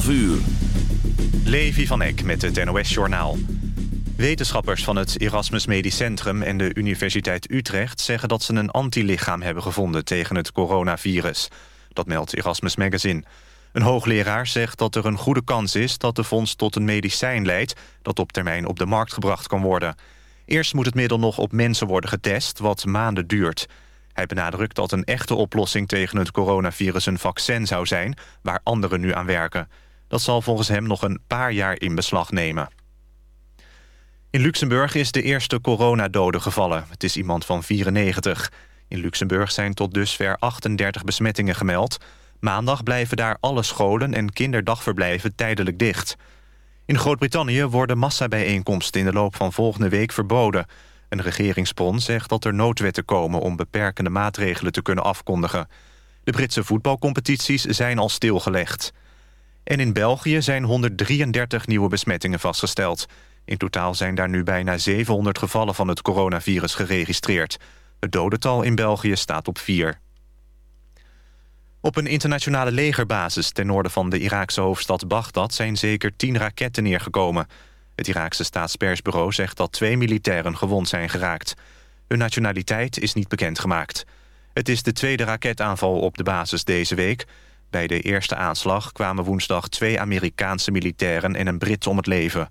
12 uur. Levi van Eck met het NOS-journaal. Wetenschappers van het Erasmus Medisch Centrum en de Universiteit Utrecht... zeggen dat ze een antilichaam hebben gevonden tegen het coronavirus. Dat meldt Erasmus Magazine. Een hoogleraar zegt dat er een goede kans is dat de vondst tot een medicijn leidt... dat op termijn op de markt gebracht kan worden. Eerst moet het middel nog op mensen worden getest, wat maanden duurt. Hij benadrukt dat een echte oplossing tegen het coronavirus een vaccin zou zijn... waar anderen nu aan werken. Dat zal volgens hem nog een paar jaar in beslag nemen. In Luxemburg is de eerste coronadode gevallen. Het is iemand van 94. In Luxemburg zijn tot dusver 38 besmettingen gemeld. Maandag blijven daar alle scholen en kinderdagverblijven tijdelijk dicht. In Groot-Brittannië worden massabijeenkomsten in de loop van volgende week verboden. Een regeringsbron zegt dat er noodwetten komen om beperkende maatregelen te kunnen afkondigen. De Britse voetbalcompetities zijn al stilgelegd. En in België zijn 133 nieuwe besmettingen vastgesteld. In totaal zijn daar nu bijna 700 gevallen van het coronavirus geregistreerd. Het dodental in België staat op 4. Op een internationale legerbasis ten noorden van de Iraakse hoofdstad Bagdad... zijn zeker 10 raketten neergekomen. Het Iraakse staatspersbureau zegt dat twee militairen gewond zijn geraakt. Hun nationaliteit is niet bekendgemaakt. Het is de tweede raketaanval op de basis deze week. Bij de eerste aanslag kwamen woensdag twee Amerikaanse militairen en een Brit om het leven.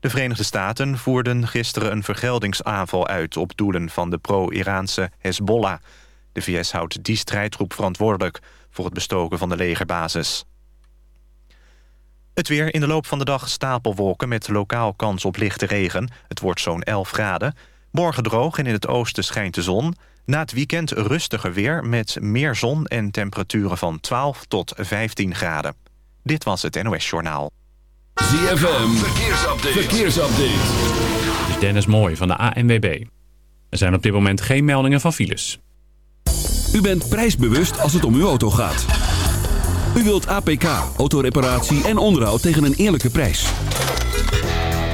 De Verenigde Staten voerden gisteren een vergeldingsaanval uit... op doelen van de pro-Iraanse Hezbollah. De VS houdt die strijdgroep verantwoordelijk... voor het bestoken van de legerbasis. Het weer in de loop van de dag stapelwolken... met lokaal kans op lichte regen. Het wordt zo'n 11 graden. Morgen droog en in het oosten schijnt de zon. Na het weekend rustiger weer met meer zon... en temperaturen van 12 tot 15 graden. Dit was het NOS Journaal. ZFM, verkeersupdate. verkeersupdate. Dit is Dennis Mooij van de ANWB. Er zijn op dit moment geen meldingen van files. U bent prijsbewust als het om uw auto gaat. U wilt APK, autoreparatie en onderhoud tegen een eerlijke prijs.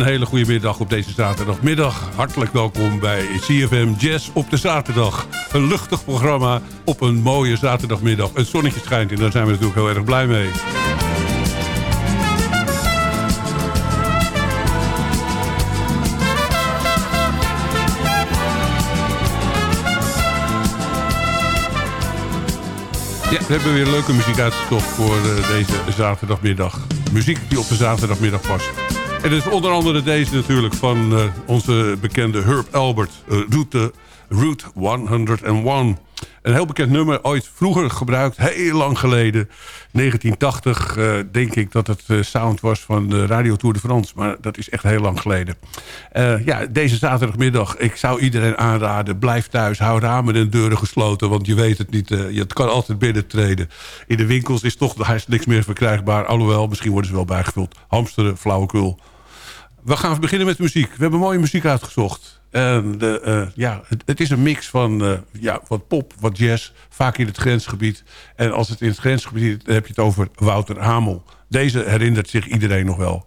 Een hele goede middag op deze zaterdagmiddag. Hartelijk welkom bij CFM Jazz op de zaterdag. Een luchtig programma op een mooie zaterdagmiddag. Een zonnetje schijnt en daar zijn we natuurlijk heel erg blij mee. Ja, we hebben weer leuke muziek uitgezocht voor uh, deze zaterdagmiddag. Muziek die op de zaterdagmiddag past. En is onder andere deze natuurlijk van uh, onze bekende Herb Albert. Uh, Route, Route 101. Een heel bekend nummer, ooit vroeger gebruikt, heel lang geleden. 1980 uh, denk ik dat het sound was van de Radio Tour de France. Maar dat is echt heel lang geleden. Ja, deze zaterdagmiddag, ik zou iedereen aanraden... blijf thuis, hou ramen en deuren gesloten... want je weet het niet, het kan altijd binnentreden. In de winkels is toch is niks meer verkrijgbaar. Alhoewel, misschien worden ze wel bijgevuld. Hamsteren, flauwekul. We gaan beginnen met muziek. We hebben mooie muziek uitgezocht. En de, uh, ja, het, is een mix van uh, ja, wat pop, wat jazz, vaak in het grensgebied. En als het in het grensgebied is, dan heb je het over Wouter Hamel. Deze herinnert zich iedereen nog wel.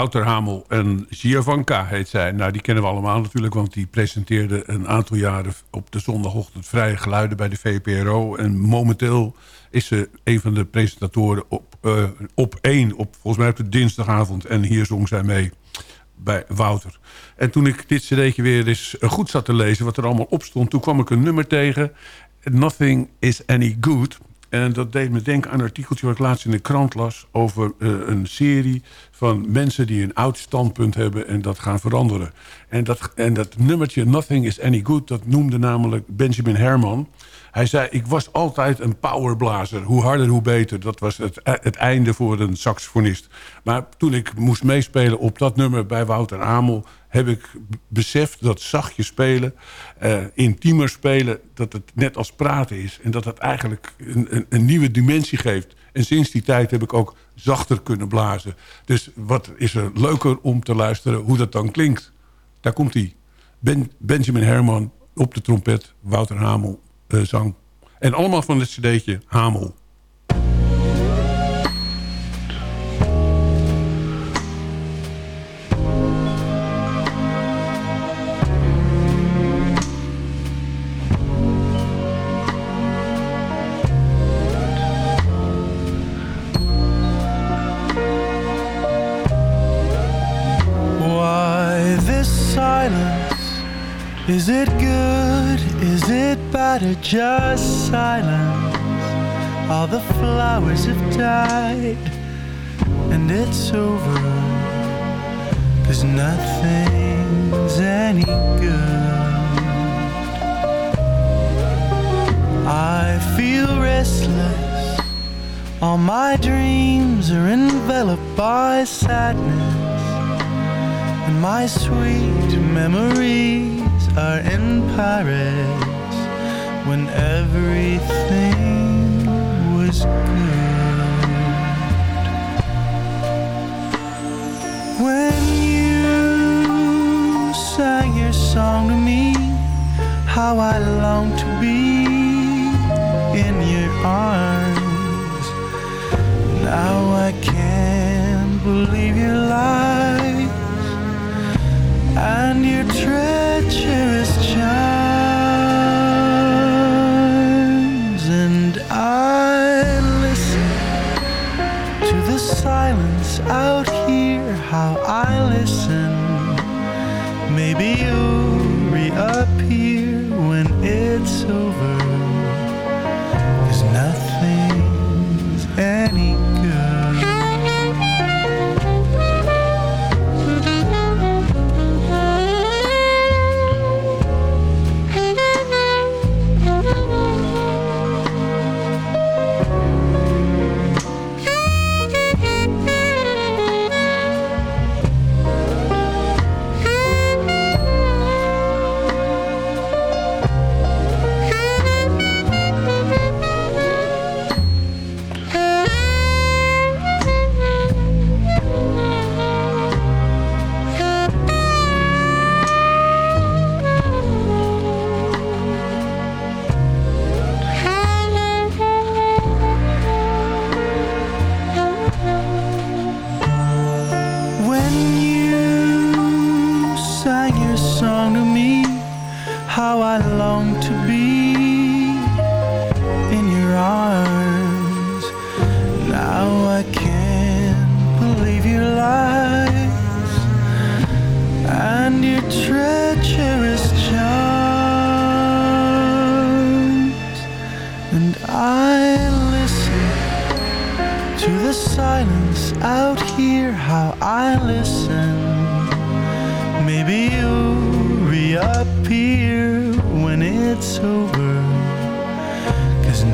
Wouter Hamel en Giovanka heet zij. Nou, die kennen we allemaal natuurlijk, want die presenteerde een aantal jaren op de zondagochtend vrije geluiden bij de VPRO. En momenteel is ze een van de presentatoren op, uh, op één, op, volgens mij op de dinsdagavond. En hier zong zij mee bij Wouter. En toen ik dit cd'tje weer eens goed zat te lezen, wat er allemaal op stond... toen kwam ik een nummer tegen, Nothing is Any Good... En dat deed me denken aan een artikeltje wat ik laatst in de krant las... over uh, een serie van mensen die een oud standpunt hebben... en dat gaan veranderen. En dat, en dat nummertje Nothing is Any Good... dat noemde namelijk Benjamin Herman. Hij zei, ik was altijd een powerblazer. Hoe harder, hoe beter. Dat was het, het einde voor een saxofonist. Maar toen ik moest meespelen op dat nummer bij Wouter Amel heb ik beseft dat zachtjes spelen, uh, intiemer spelen... dat het net als praten is. En dat het eigenlijk een, een, een, nieuwe dimensie geeft. En sinds die tijd heb ik ook zachter kunnen blazen. Dus wat is er leuker om te luisteren hoe dat dan klinkt. Daar komt hij. Ben, Benjamin Herman op de trompet, Wouter Hamel uh, zang. En allemaal van het cd'tje Hamel. Is it good? Is it bad or just silence? All the flowers have died and it's over. Cause nothing's any good. I feel restless. All my dreams are enveloped by sadness. And my sweet memories are in Paris when everything was good. When you sang your song to me, how I long to be in your arms. Now I can't believe your lies and your treacherous 却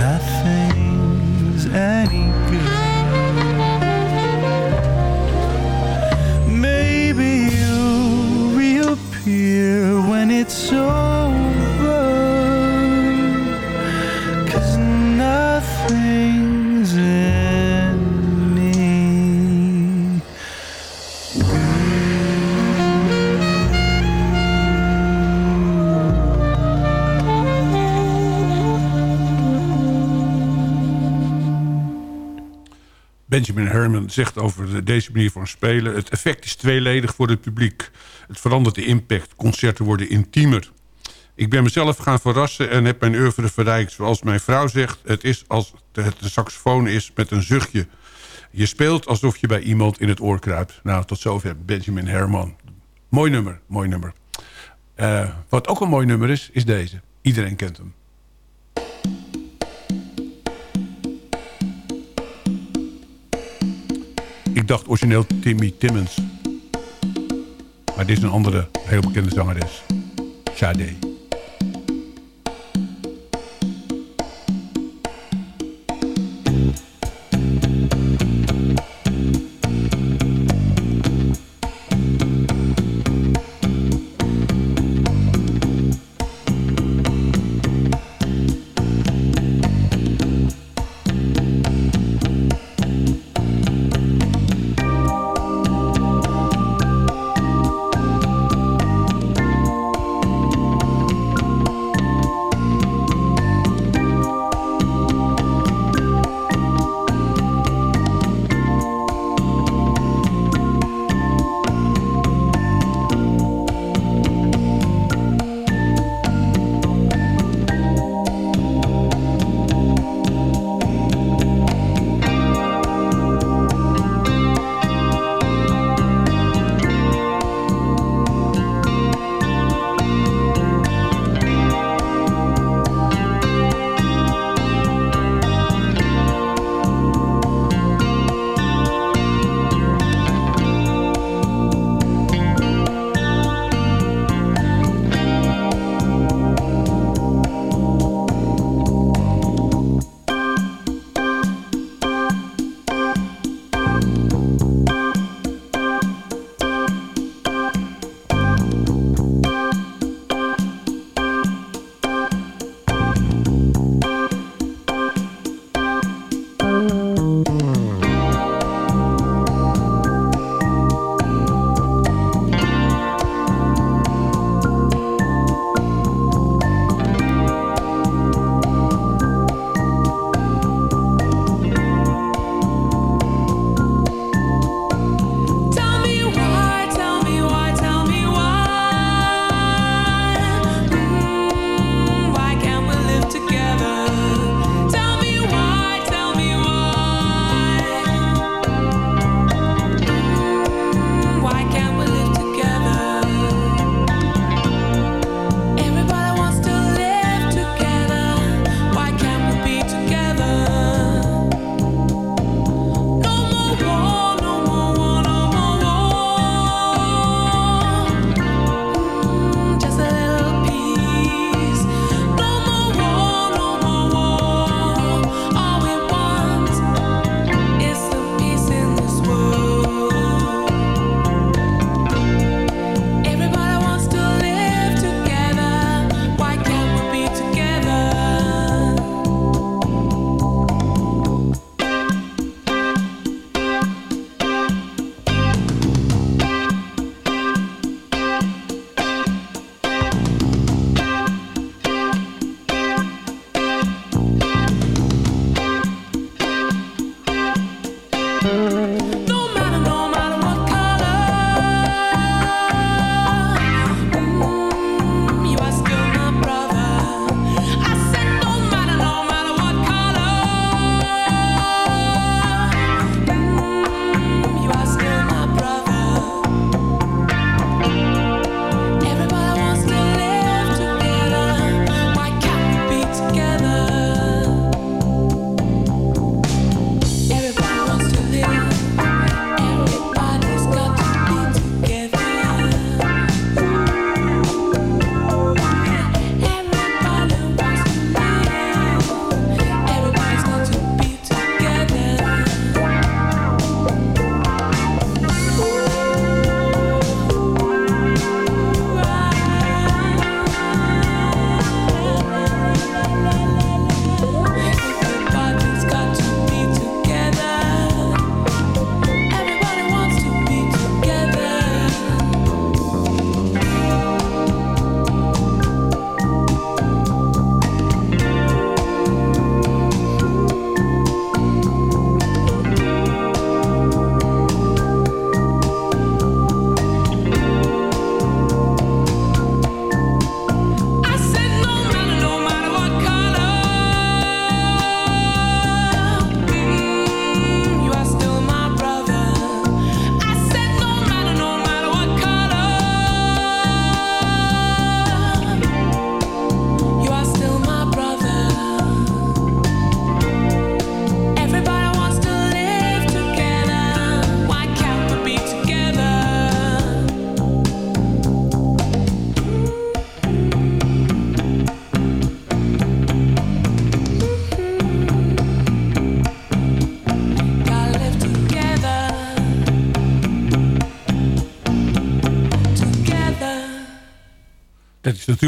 nothing's any good. Maybe you'll reappear when it's over. Benjamin Herman zegt over de- deze manier van spelen... het effect is tweeledig voor het publiek. Het verandert de impact. Concerten worden intiemer. Ik ben mezelf gaan verrassen en heb mijn oeuvre verrijkt. Zoals mijn vrouw zegt, het is als het de saxofoon is met een zuchtje. Je speelt alsof je bij iemand in het oor kruipt. Nou, tot zover Benjamin Herman. Mooi nummer, mooi nummer. Eh, wat ook een mooi nummer is, is deze. Iedereen kent hem. Ik dacht origineel Timmy Timmons. Maar dit is een andere heel bekende zangeres. Sade.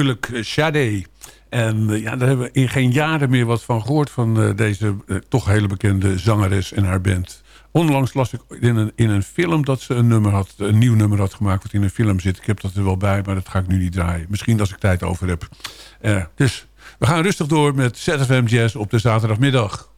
Natuurlijk uh, Sade. En uh, ja, daar hebben we in geen jaren meer wat van gehoord... van uh, deze toch hele bekende zangeres en haar band. Onlangs las ik in een, in een film dat ze een, nummer had, een nieuw nummer had gemaakt... wat in een film zit. Ik heb dat er wel bij, maar dat ga ik nu niet draaien. Misschien als ik tijd over heb. dus we gaan rustig door met ZFM Jazz op de zaterdagmiddag.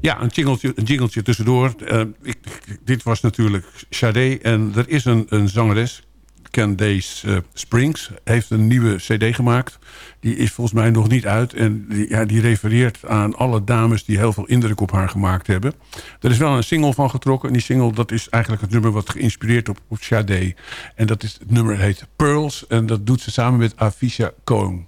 Ja, een jingeltje, een jingeltje tussendoor. Uh, ik, dit was natuurlijk Sade. En er is een, een zangeres, Candace uh, Springs. Heeft een nieuwe cd gemaakt. Die is volgens mij nog niet uit. En die, ja, die refereert aan alle dames die heel veel indruk op haar gemaakt hebben. Er is wel een single van getrokken. En die single dat is eigenlijk het nummer wat geïnspireerd op, op Sade. En dat is, het nummer heet Pearls. En dat doet ze samen met Avisha Cohen.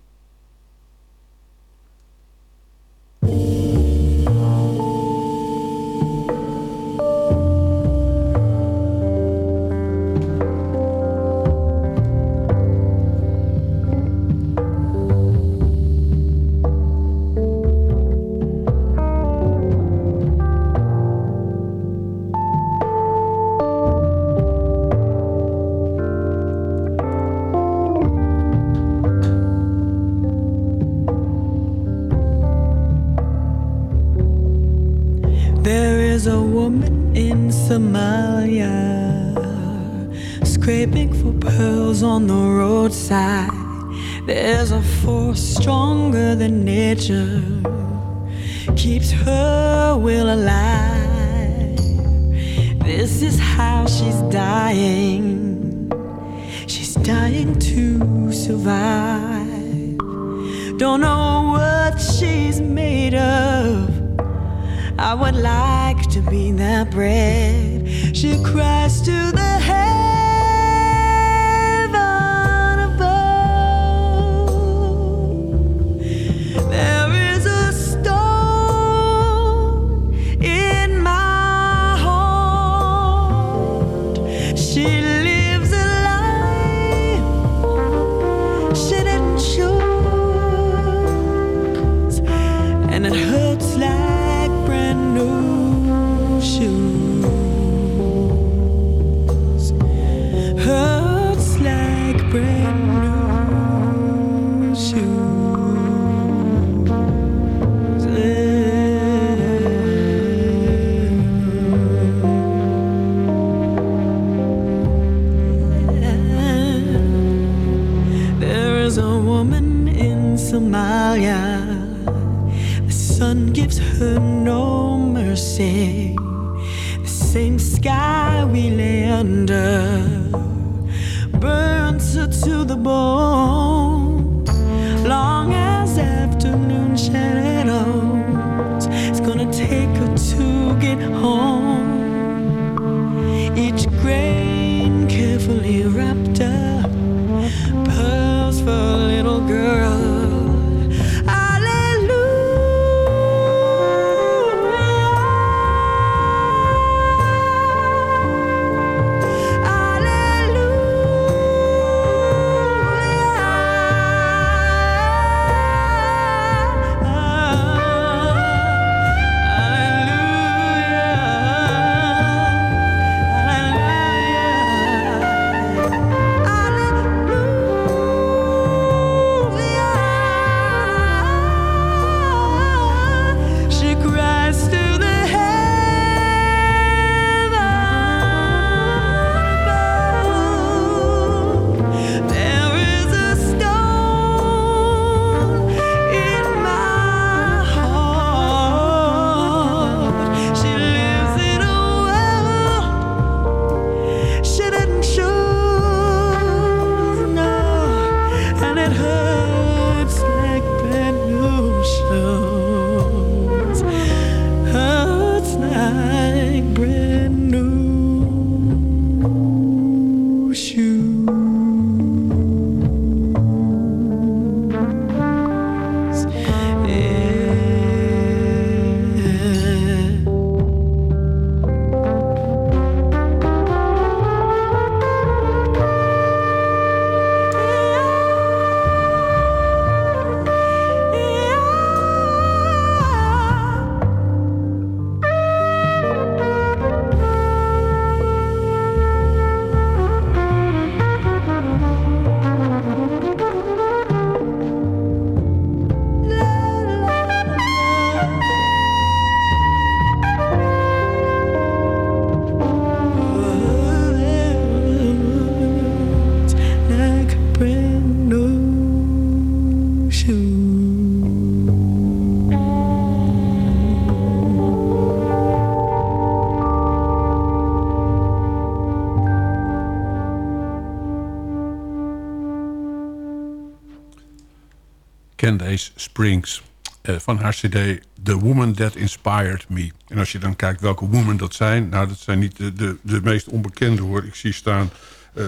Candace Springs. eh, van haar cd The Woman That Inspired Me. En als je dan kijkt welke women dat zijn... nou, dat zijn niet de, de, de meest onbekende hoor. Ik zie staan eh,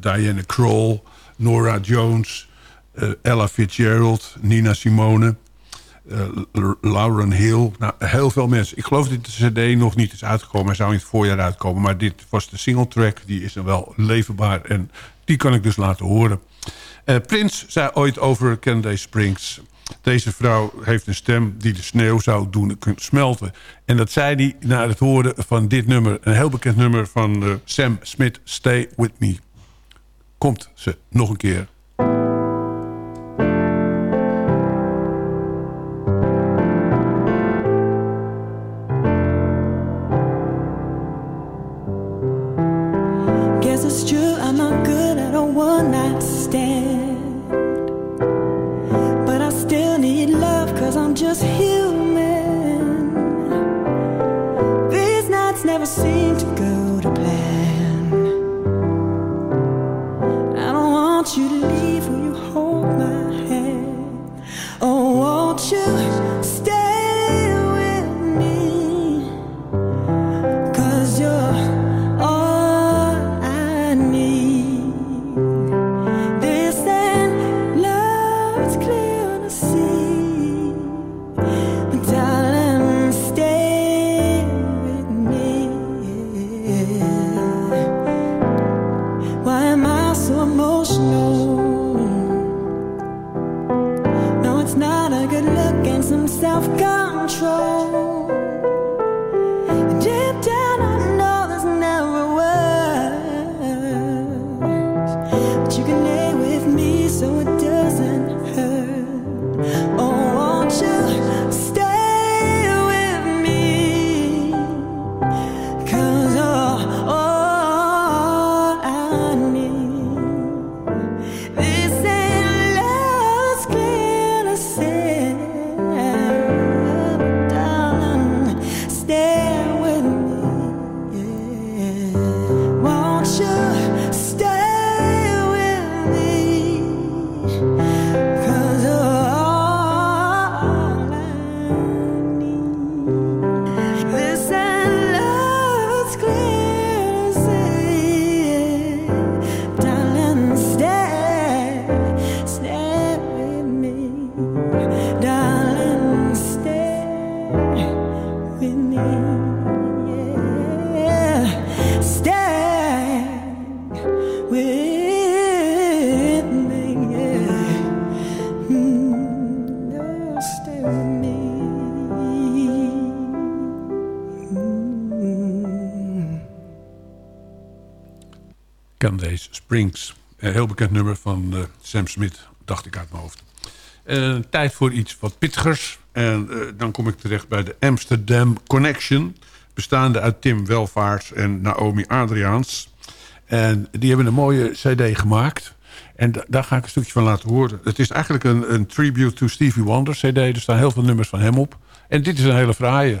Diana Kroll, Nora Jones... Ella Fitzgerald, Nina Simone... Lauren Hill. Nou, heel veel mensen. Ik geloof dat de cd nog niet is uitgekomen. Hij zou in het voorjaar uitkomen. Maar dit was de single track. Die is dan wel leverbaar. En die kan ik dus laten horen. Eh, Prins zei ooit over Candace Springs... Deze vrouw heeft een stem die de sneeuw zou doen smelten. En dat zei hij na het horen van dit nummer. Een heel bekend nummer van eh, Sam Smith, Stay With Me. Komt ze nog een keer. It's true, I'm Een heel bekend nummer van eh, Sam Smith, dacht ik uit mijn hoofd. Eh, tijd voor iets wat pittigers. En eh, dan kom ik terecht bij de Amsterdam Connection. Bestaande uit Tim Welvaarts en Naomi Adriaans. En die hebben een mooie cd gemaakt. En da- daar ga ik een stukje van laten horen. Het is eigenlijk een, een tribute to Stevie Wonder cd. Er staan heel veel nummers van hem op. En dit is een hele fraaie.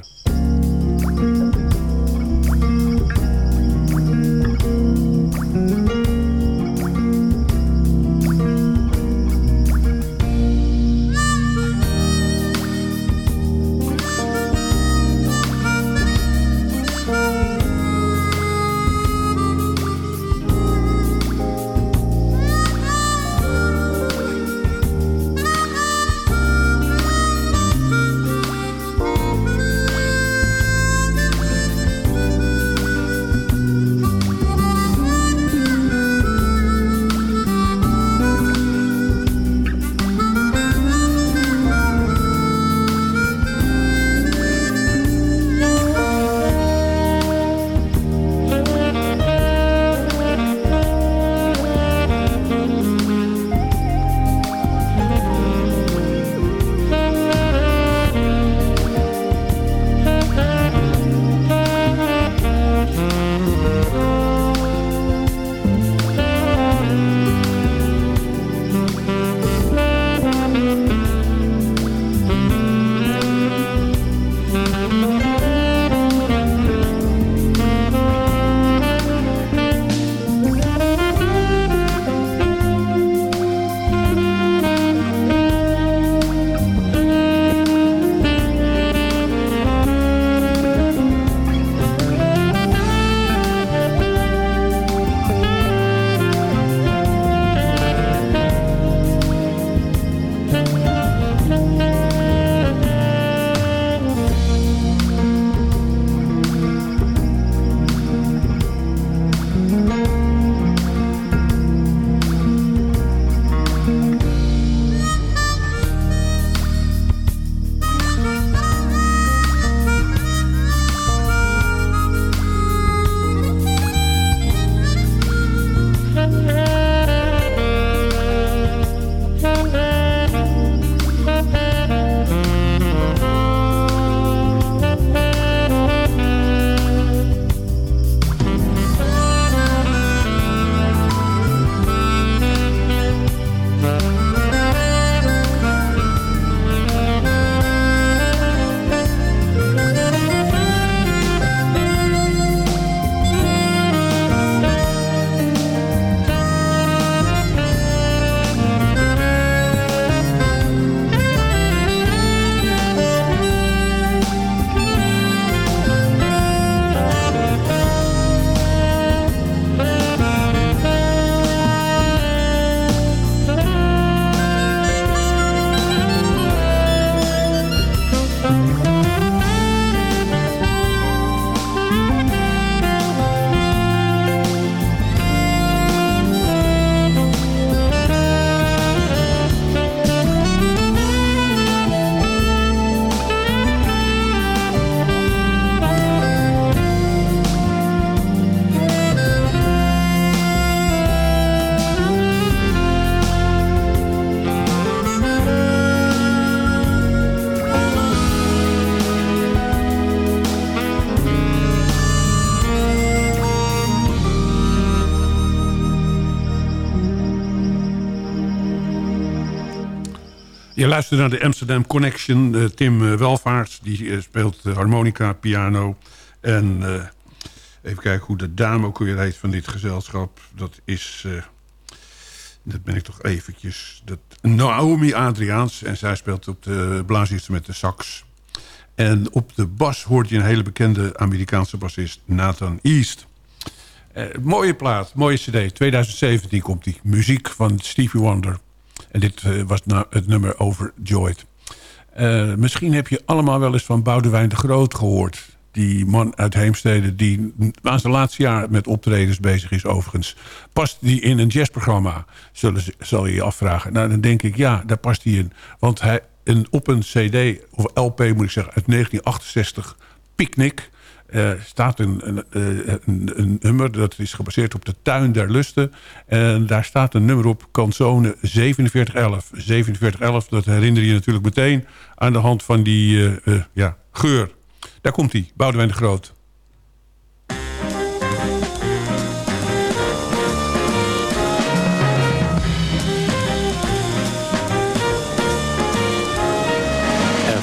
Je luistert naar de Amsterdam Connection. Tim eh, Welvaarts die eh, speelt eh, harmonica, piano. En even kijken hoe de dame ook weer heet van dit gezelschap. Dat is... dat ben ik toch eventjes... Dat, Naomi Adriaans. En zij speelt op de blaasinstrument de sax. En op de bas hoort je een hele bekende Amerikaanse bassist Nathan East. Mooie plaat, mooie cd. 2017 komt die. Muziek van Stevie Wonder. En dit eh, was nou het nummer Overjoyed. Eh misschien heb je allemaal wel eens van Boudewijn de Groot gehoord. Die man uit Heemstede die aan zijn laatste jaar met optredens bezig is overigens. Past die in een jazzprogramma? Zullen, ze- zal je je afvragen. Nou, dan denk ik ja, daar past hij in. Want hij, een, op een cd, of LP moet ik zeggen, uit 1968, Picnic... eh, staat een, eh, een, een nummer dat is gebaseerd op de Tuin der Lusten. En daar staat een nummer op, canzone 4711. 4711, dat herinner je natuurlijk meteen aan de hand van die eh, ja, geur. Daar komt hij, Boudewijn de Groot.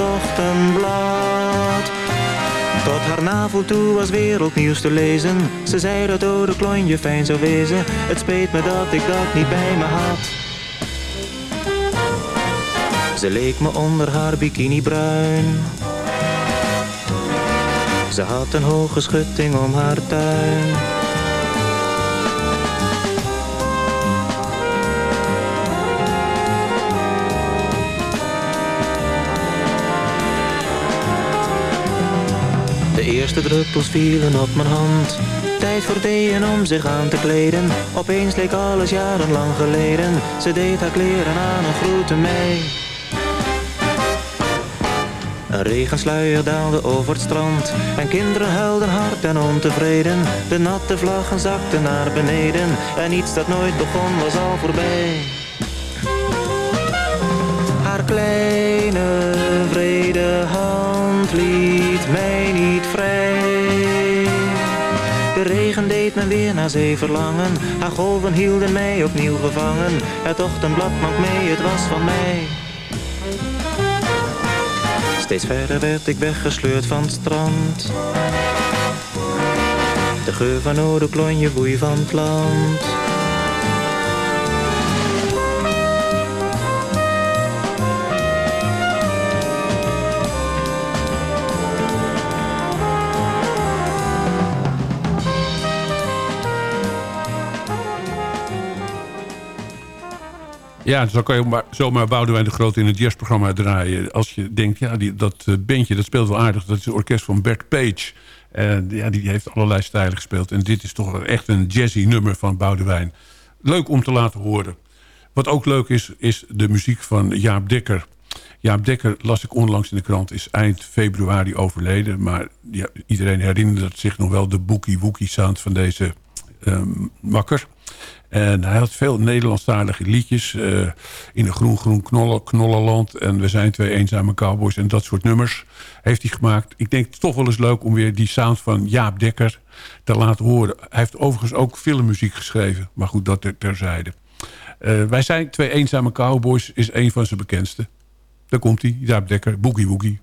ochtendblad tot haar navel toe was wereldnieuws te lezen. Ze zei dat oude klonje fijn zou wezen. Het speet me dat ik dat niet bij me had. Ze leek me onder haar bikini bruin. Ze had een hoge schutting om haar tuin eerste druppels vielen op mijn hand. Tijd voor deeën om zich aan te kleden. Opeens leek alles jarenlang geleden. Ze deed haar kleren aan en groette mij. Een regensluier daalde over het strand. En kinderen huilden hard en ontevreden. De natte vlaggen zakten naar beneden. En iets dat nooit begon was al voorbij. Haar kleine vrede hand liet deed me weer naar zee verlangen Haar golven hielden mij opnieuw gevangen. Het ochtendblad maakt mee, het was van mij. Steeds verder werd ik weggesleurd van het strand. De geur van oude klonje woei van het land Ja, dus dan kan je maar, zomaar Boudewijn de Groot in het jazzprogramma draaien. Als je denkt, ja, die, dat eh, bandje dat speelt wel aardig. Dat is het orkest van Bert Page. En ja, die heeft allerlei stijlen gespeeld. En dit is toch echt een jazzy nummer van Boudewijn. Leuk om te laten horen. Wat ook leuk is, is de muziek van Jaap Dekker. Jaap Dekker, las ik onlangs in de krant, is eind februari overleden. Maar iedereen herinnert zich nog wel de bookie-wookie sound van deze ehm, wakker. En hij had veel Nederlandstalige liedjes. eh, in de Groen Groen Knollen, Knollenland. En We zijn twee eenzame cowboys. En dat soort nummers heeft hij gemaakt. Ik denk toch wel eens leuk om weer die sound van Jaap Dekker te laten horen. Hij heeft overigens ook filmmuziek geschreven. Maar goed, dat ter- terzijde. Eh, wij zijn twee eenzame cowboys is een van zijn bekendste. Daar komt hij, Jaap Dekker, Boogie Woogie.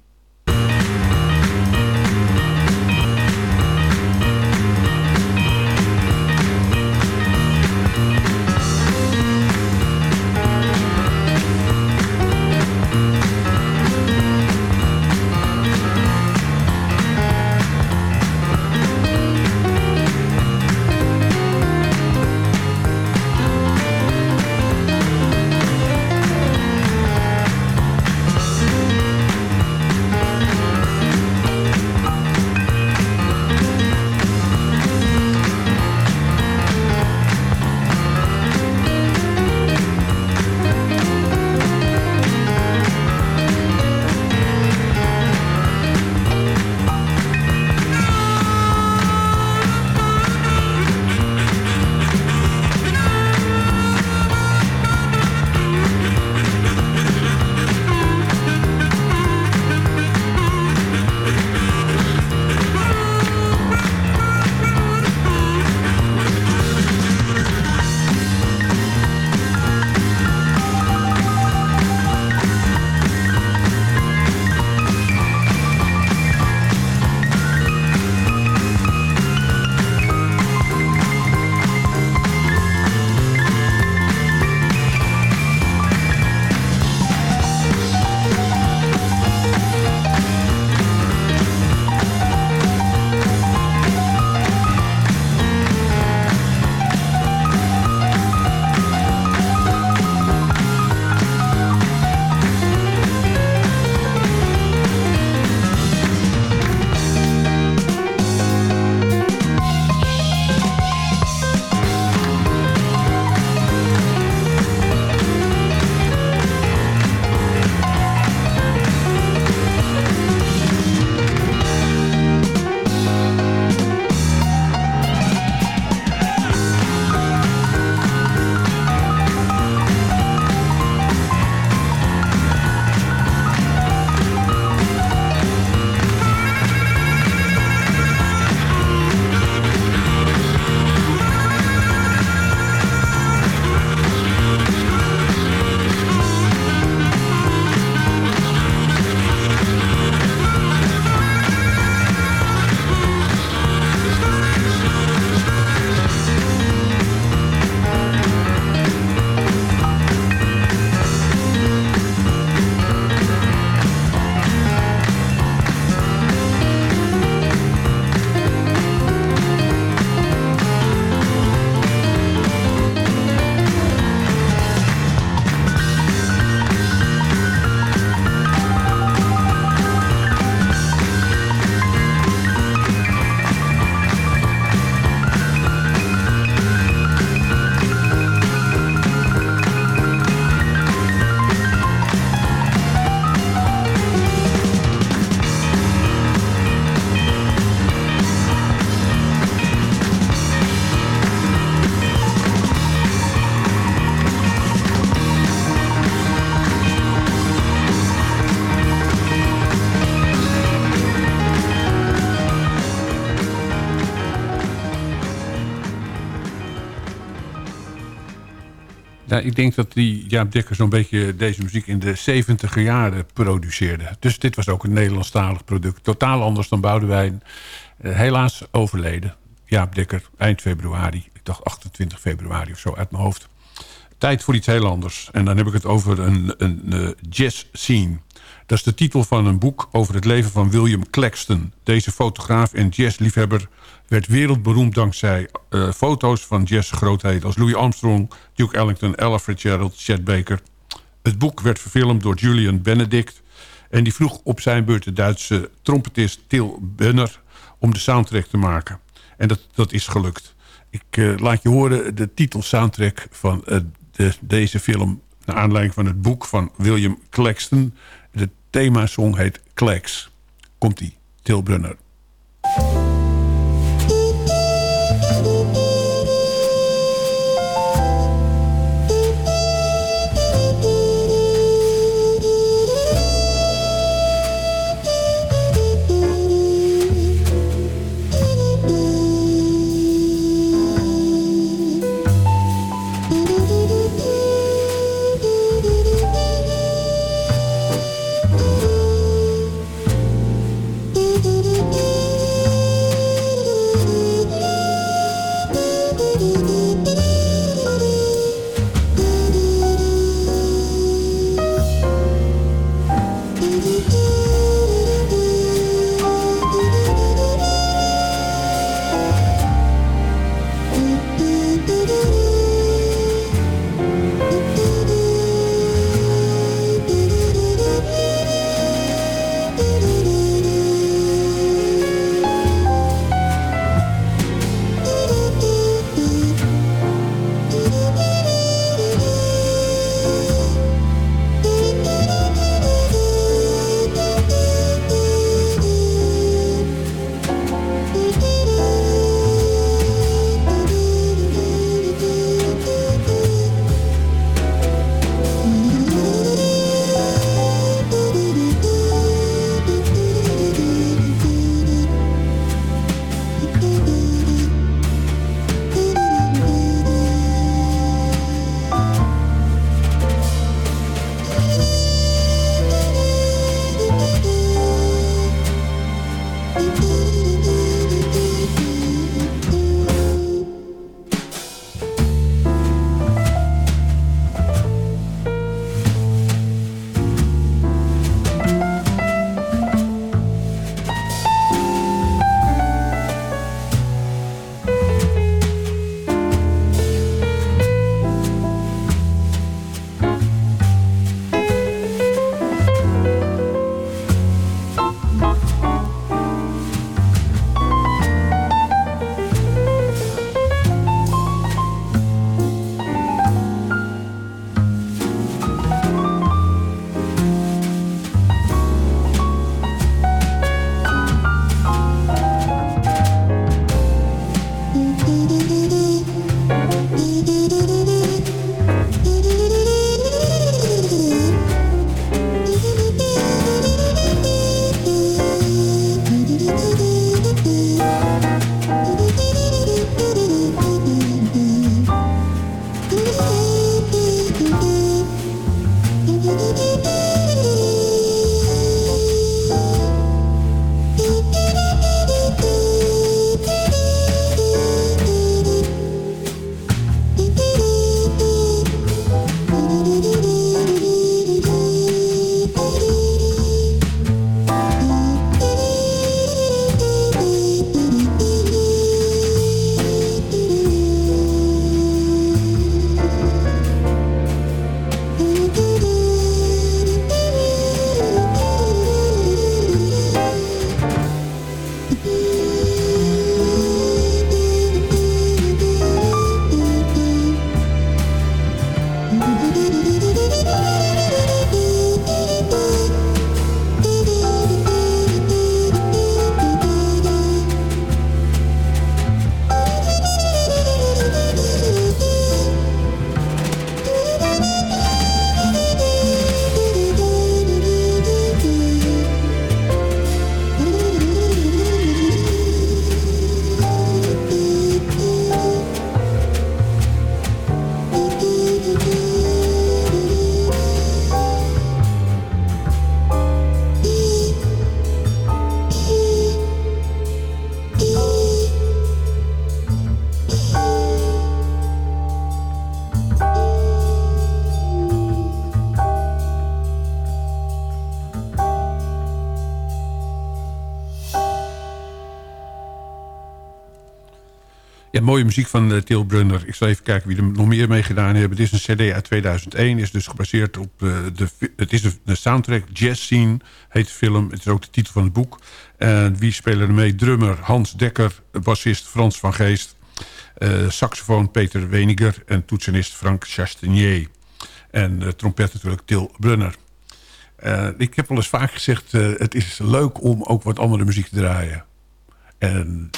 Ik denk dat die Jaap Dekker zo'n beetje deze muziek in de 70 jaren produceerde. Dus dit was ook een Nederlandstalig product. Totaal anders dan Boudewijn. Eh, helaas overleden. Jaap Dekker, eind februari. Ik dacht 28 februari of zo uit mijn hoofd. Tijd voor iets heel anders. En dan heb ik het over een, een, eh, jazz scene. Dat is de titel van een boek over het leven van William Claxton. Deze fotograaf en jazzliefhebber werd wereldberoemd dankzij eh, foto's van jazzgrootheden als Louis Armstrong, Duke Ellington, Ella Fitzgerald, Chet Baker. Het boek werd verfilmd door Julian Benedict en die vroeg op zijn beurt de Duitse trompetist Til Benner om de soundtrack te maken. En dat, dat is gelukt. Ik eh, laat je horen de titel soundtrack van eh, de, deze film... naar aanleiding van het boek van William Claxton. De themasong heet Clax. Komt-ie, Til Brunner. Mooie muziek van uh, Til Brunner. Ik zal even kijken wie er nog meer mee gedaan hebben. Het is een cd uit 2001. is dus gebaseerd op uh, de... Het is de, soundtrack Jazz Scene, heet de film. Het is ook de titel van het boek. En wie spelen er mee? Drummer Hans Dekker, bassist Frans van Geest... Uh, saxofoon Peter Weniger en toetsenist Frank Chastenier. En trompet natuurlijk Til Brunner. ik heb wel eens vaak gezegd... het is leuk om ook wat andere muziek te draaien. En...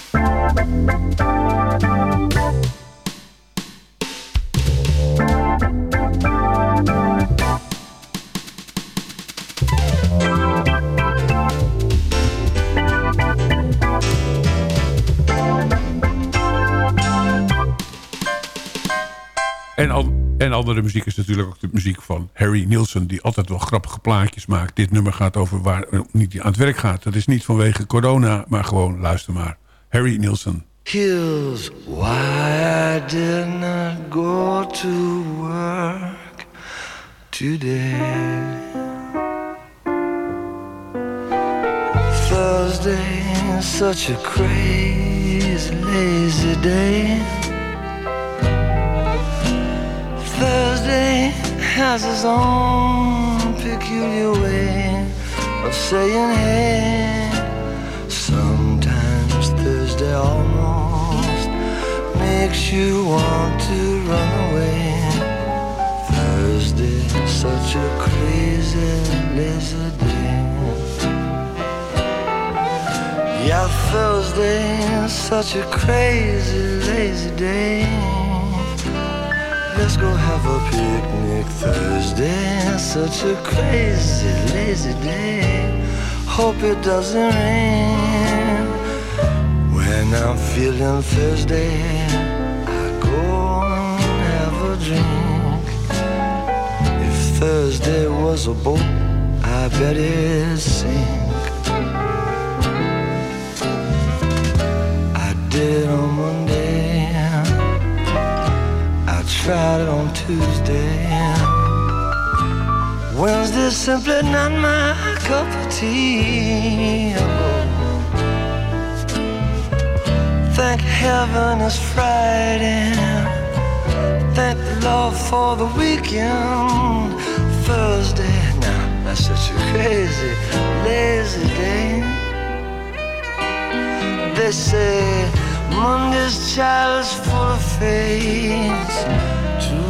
En, al, en andere muziek is natuurlijk ook de muziek van Harry Nielsen... die altijd wel grappige plaatjes maakt. Dit nummer gaat over waar niet aan het werk gaat. Dat is niet vanwege corona, maar gewoon luister maar. Harry Nielsen. Here's why I did not go to work today. Thursday such a crazy, lazy day. Thursday has its own peculiar way of saying hey. Sometimes Thursday almost makes you want to run away. Thursday, such a crazy, lazy day. Yeah, Thursday, such a crazy, lazy day. Let's go have a picnic Thursday. Such a crazy, lazy day. Hope it doesn't rain. When I'm feeling Thursday, I go and have a drink. If Thursday was a boat, I bet it'd sink. I did on Monday tried it on Tuesday. Wednesday's simply not my cup of tea. Thank heaven it's Friday. Thank the Lord for the weekend. Thursday, now that's such a crazy, lazy day. They say Monday's child is full of faith.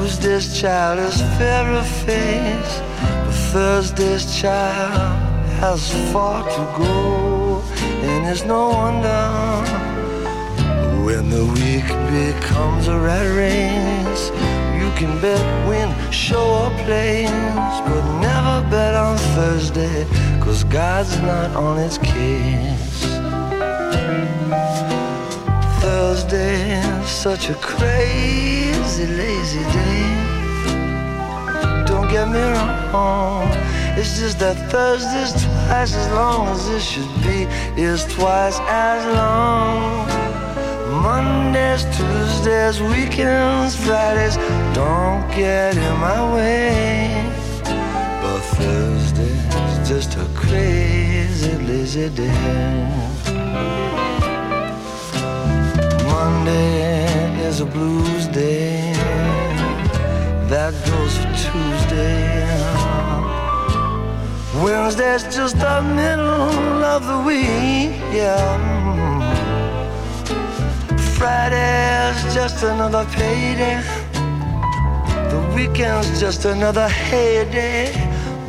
Tuesday's child is fair of face, but Thursday's child has far to go, and it's no wonder when the week becomes a rat race. You can bet win, show or plays, but never bet on Thursday, cause God's not on its case. Thursday, such a crazy, lazy day. Don't get me wrong, it's just that Thursday's twice as long as it should be, is twice as long. Mondays, Tuesdays, weekends, Fridays don't get in my way. But Thursday's just a crazy, lazy day. A blues day. That goes for Tuesday. Wednesday's just the middle of the week, yeah. Friday's just another payday. The weekend's just another heyday.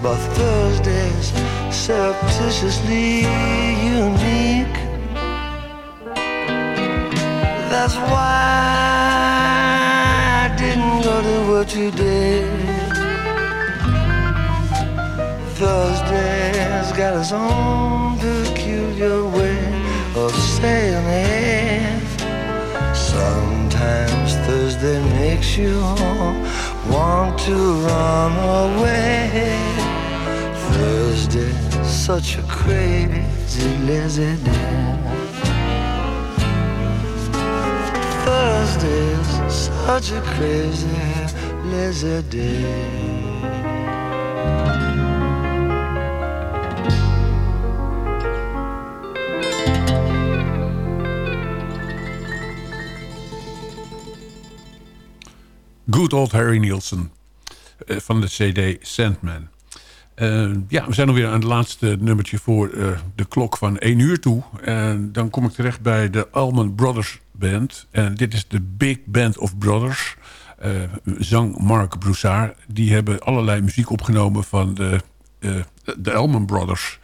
But Thursday's surreptitiously unique. That's why Thursday's got own peculiar way of saying it. Sometimes Thursday makes you want to run away. Thursday's such a crazy, lazy day. Thursday's such a crazy, lazy day. Good Old Harry Nielsen eh, van de CD Sandman. Eh, ja, we zijn alweer aan het laatste nummertje voor eh, de klok van 1 uur toe. En dan kom ik terecht bij de Allman Brothers Band. En dit is de Big Band of Brothers. Zang Mark Broussard. Die hebben allerlei muziek opgenomen van de, de Allman Brothers.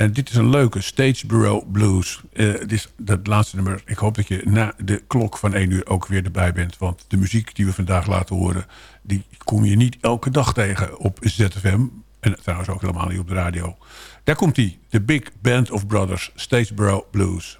En dit is een leuke Stage Blues. Eh, dit is het laatste nummer. Ik hoop dat je na de klok van 1 uur ook weer erbij bent. Want de muziek die we vandaag laten horen... die kom je niet elke dag tegen op ZFM. En trouwens ook helemaal niet op de radio. Daar komt hij. De Big Band of Brothers. Bureau Blues.